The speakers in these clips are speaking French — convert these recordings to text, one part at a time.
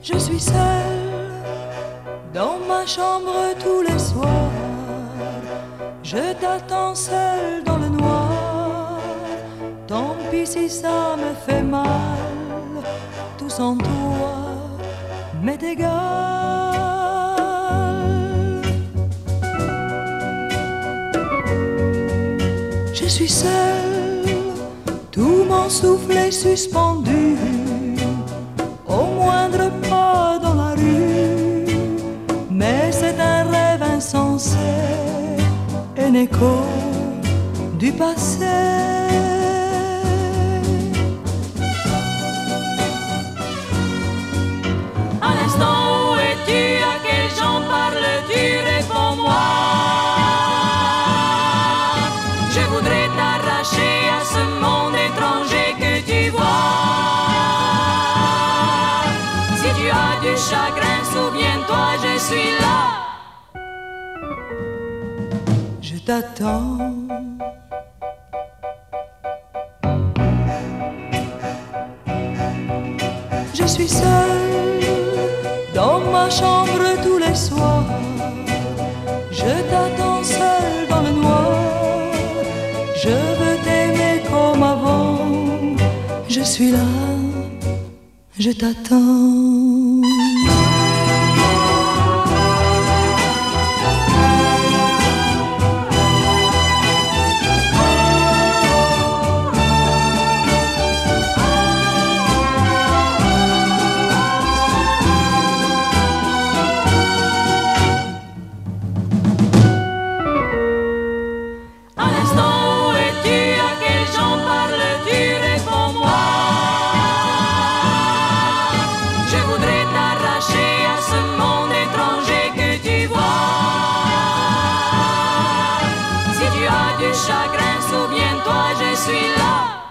Je suis seule dans ma chambre tous les soirs. Je t'attends seule dans le noir. Tant pis si ça me fait mal, tout sans toi m'est égal. Je suis seule, tout mon souffle est suspendu un écho du passé. À l'instant où es-tu À quels gens parles-tu? Réponds-moi. Je voudrais t'arracher à ce monde étranger que tu vois. Si tu as du chagrin, souviens-toi, je suis là. Je t'attends. Je suis seule dans ma chambre tous les soirs. Je t'attends seule dans le noir. Je veux t'aimer comme avant. Je suis là, je t'attends.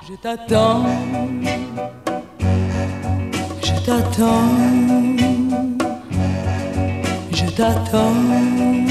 Je t'attends, je t'attends, je t'attends.